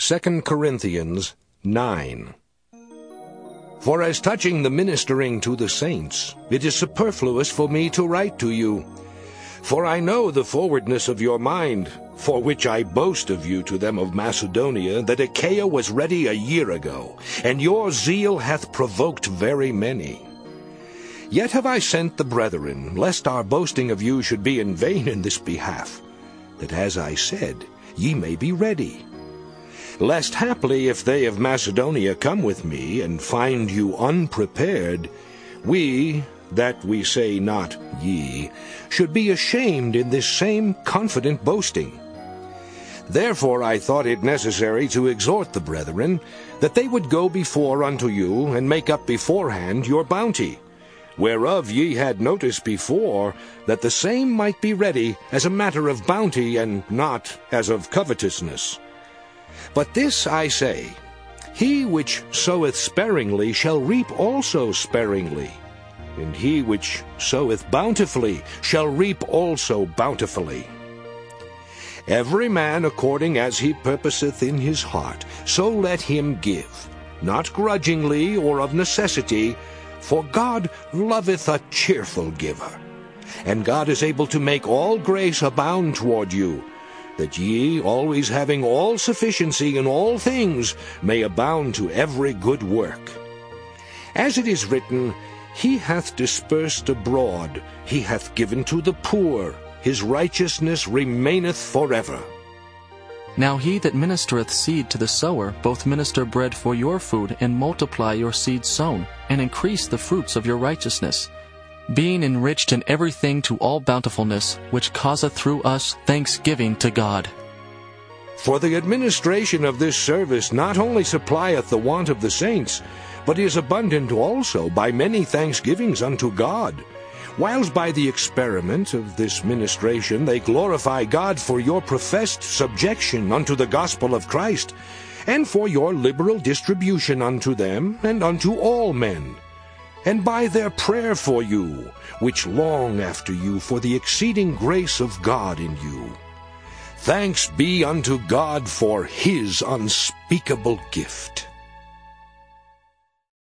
2 Corinthians 9. For as touching the ministering to the saints, it is superfluous for me to write to you. For I know the forwardness of your mind, for which I boast of you to them of Macedonia, that Achaia was ready a year ago, and your zeal hath provoked very many. Yet have I sent the brethren, lest our boasting of you should be in vain in this behalf, that as I said, ye may be ready lest haply if they of Macedonia come with me, and find you unprepared, we, that we say not ye, should be ashamed in this same confident boasting. Therefore I thought it necessary to exhort the brethren, that they would go before unto you, and make up beforehand your bounty, whereof ye had notice before, that the same might be ready as a matter of bounty, and not as of covetousness. But this I say, He which soweth sparingly shall reap also sparingly, and he which soweth bountifully shall reap also bountifully. Every man according as he purposeth in his heart, so let him give, not grudgingly or of necessity, for God loveth a cheerful giver. And God is able to make all grace abound toward you, that ye, always having all sufficiency in all things, may abound to every good work. As it is written, He hath dispersed abroad, He hath given to the poor, His righteousness remaineth forever. Now he that ministereth seed to the sower both minister bread for your food, and multiply your seed sown, and increase the fruits of your righteousness being enriched in everything to all bountifulness, which causeth through us thanksgiving to God. For the administration of this service not only supplieth the want of the saints, but is abundant also by many thanksgivings unto God, whiles by the experiment of this ministration they glorify God for your professed subjection unto the gospel of Christ, and for your liberal distribution unto them and unto all men and by their prayer for you, which long after you for the exceeding grace of God in you. Thanks be unto God for his unspeakable gift.